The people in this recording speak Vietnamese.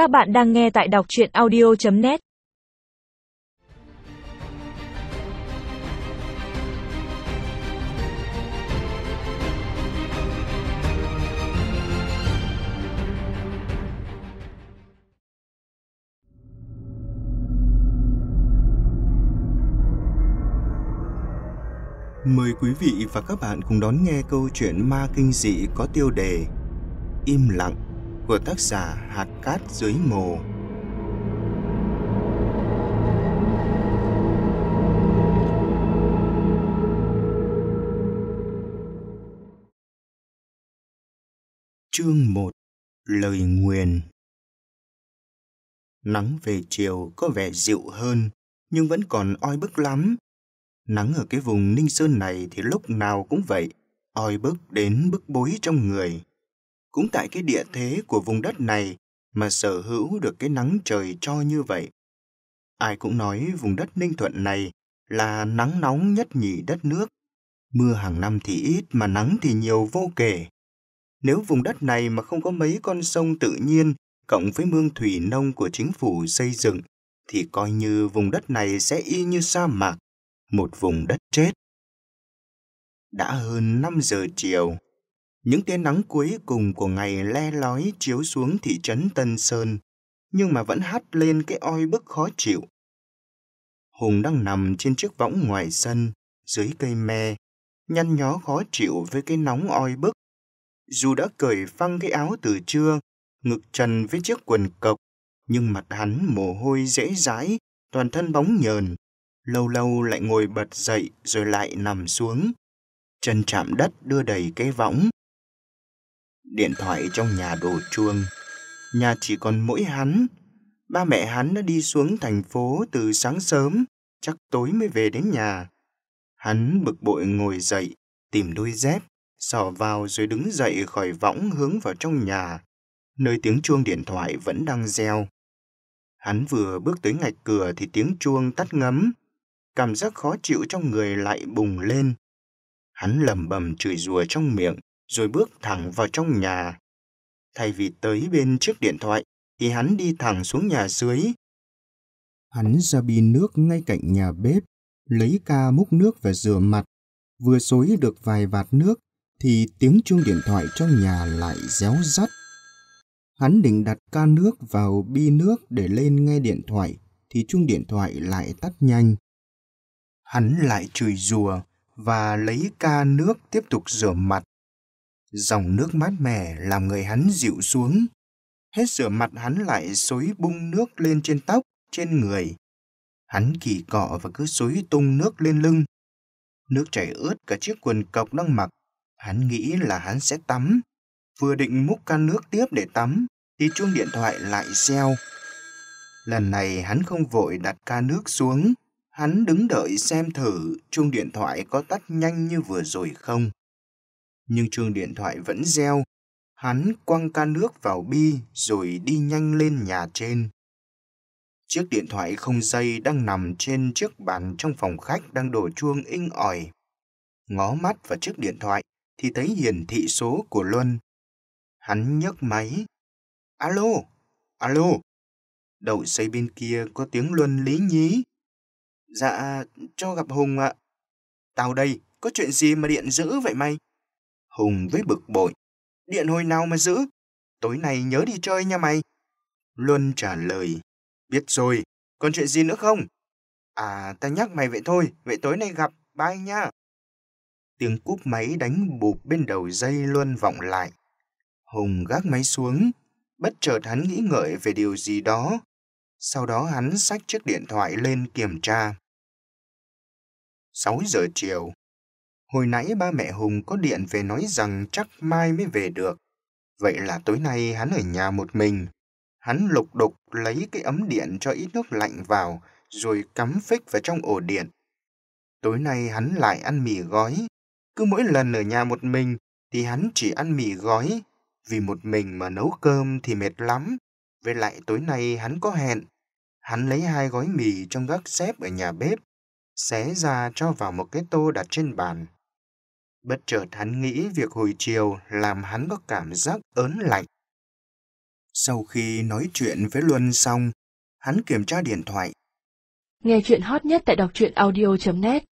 Các bạn đang nghe tại đọc chuyện audio.net Mời quý vị và các bạn cùng đón nghe câu chuyện ma kinh dị có tiêu đề Im lặng của tác giả Hạt Cát Dưới Mồ. Chương 1 Lời nguyền Nắng về chiều có vẻ dịu hơn, nhưng vẫn còn oi bức lắm. Nắng ở cái vùng Ninh Sơn này thì lúc nào cũng vậy, oi bức đến bức bối trong người. Cũng tại cái địa thế của vùng đất này mà sở hữu được cái nắng trời cho như vậy. Ai cũng nói vùng đất Ninh Thuận này là nắng nóng nhất nhì đất nước. Mưa hàng năm thì ít mà nắng thì nhiều vô kể. Nếu vùng đất này mà không có mấy con sông tự nhiên cộng với mương thủy nông của chính phủ xây dựng thì coi như vùng đất này sẽ y như sa mạc, một vùng đất chết. Đã hơn 5 giờ chiều, những tia nắng cuối cùng của ngày le lói chiếu xuống thị trấn Tân Sơn, nhưng mà vẫn hắt lên cái oi bức khó chịu. Hùng đang nằm trên chiếc võng ngoài sân, dưới cây me, nhăn nhó khó chịu với cái nóng oi bức. Dù đã cởi phăng cái áo từ trưa, ngực trần với chiếc quần cộc, nhưng mặt hắn mồ hôi dễ dãi, toàn thân bóng nhờn. Lâu lâu lại ngồi bật dậy rồi lại nằm xuống. Chân chạm đất đưa đầy cái võng, Điện thoại trong nhà đổ chuông. Nhà chỉ còn mỗi hắn. Ba mẹ hắn đã đi xuống thành phố từ sáng sớm, chắc tối mới về đến nhà. Hắn bực bội ngồi dậy, tìm đôi dép, sò vào rồi đứng dậy khỏi võng hướng vào trong nhà, nơi tiếng chuông điện thoại vẫn đang reo. Hắn vừa bước tới ngạch cửa thì tiếng chuông tắt ngấm, cảm giác khó chịu trong người lại bùng lên. Hắn lầm bầm chửi rủa trong miệng, rồi bước thẳng vào trong nhà. Thay vì tới bên chiếc điện thoại, thì hắn đi thẳng xuống nhà dưới. Hắn ra bi nước ngay cạnh nhà bếp, lấy ca múc nước và rửa mặt. Vừa xối được vài vạt nước, thì tiếng chuông điện thoại trong nhà lại réo rắt. Hắn định đặt ca nước vào bi nước để lên nghe điện thoại, thì chuông điện thoại lại tắt nhanh. Hắn lại chửi rùa và lấy ca nước tiếp tục rửa mặt. Dòng nước mát mẻ làm người hắn dịu xuống. Hết rửa mặt hắn lại xối bung nước lên trên tóc, trên người. Hắn kỳ cọ và cứ xối tung nước lên lưng. Nước chảy ướt cả chiếc quần cộc đang mặc. Hắn nghĩ là hắn sẽ tắm. Vừa định múc can nước tiếp để tắm, thì chuông điện thoại lại reo. Lần này hắn không vội đặt ca nước xuống. Hắn đứng đợi xem thử chuông điện thoại có tắt nhanh như vừa rồi không nhưng chuông điện thoại vẫn reo. Hắn quăng can nước vào bi rồi đi nhanh lên nhà trên. Chiếc điện thoại không dây đang nằm trên chiếc bàn trong phòng khách đang đổ chuông inh ỏi. Ngó mắt vào chiếc điện thoại thì thấy hiển thị số của Luân. Hắn nhấc máy. Alo, alo. Đầu dây bên kia có tiếng Luân lý nhí. Dạ, cho gặp Hùng ạ. Tao đây, có chuyện gì mà điện dữ vậy mày? Hùng với bực bội. Điện hồi nào mà giữ? Tối nay nhớ đi chơi nha mày. Luân trả lời. Biết rồi, còn chuyện gì nữa không? À, ta nhắc mày vậy thôi, vậy tối nay gặp, bye nha. Tiếng cúp máy đánh bụp bên đầu dây Luân vọng lại. Hùng gác máy xuống, bất chợt hắn nghĩ ngợi về điều gì đó. Sau đó hắn xách chiếc điện thoại lên kiểm tra. 6 giờ chiều, Hồi nãy ba mẹ Hùng có điện về nói rằng chắc mai mới về được. Vậy là tối nay hắn ở nhà một mình. Hắn lục đục lấy cái ấm điện cho ít nước lạnh vào, rồi cắm phích vào trong ổ điện. Tối nay hắn lại ăn mì gói. Cứ mỗi lần ở nhà một mình thì hắn chỉ ăn mì gói. Vì một mình mà nấu cơm thì mệt lắm. Về lại tối nay hắn có hẹn. Hắn lấy hai gói mì trong gác xếp ở nhà bếp, xé ra cho vào một cái tô đặt trên bàn. Bất chợt hắn nghĩ việc hồi chiều làm hắn có cảm giác ớn lạnh. Sau khi nói chuyện với Luân xong, hắn kiểm tra điện thoại. Nghe chuyện hot nhất tại đọc truyện audio.net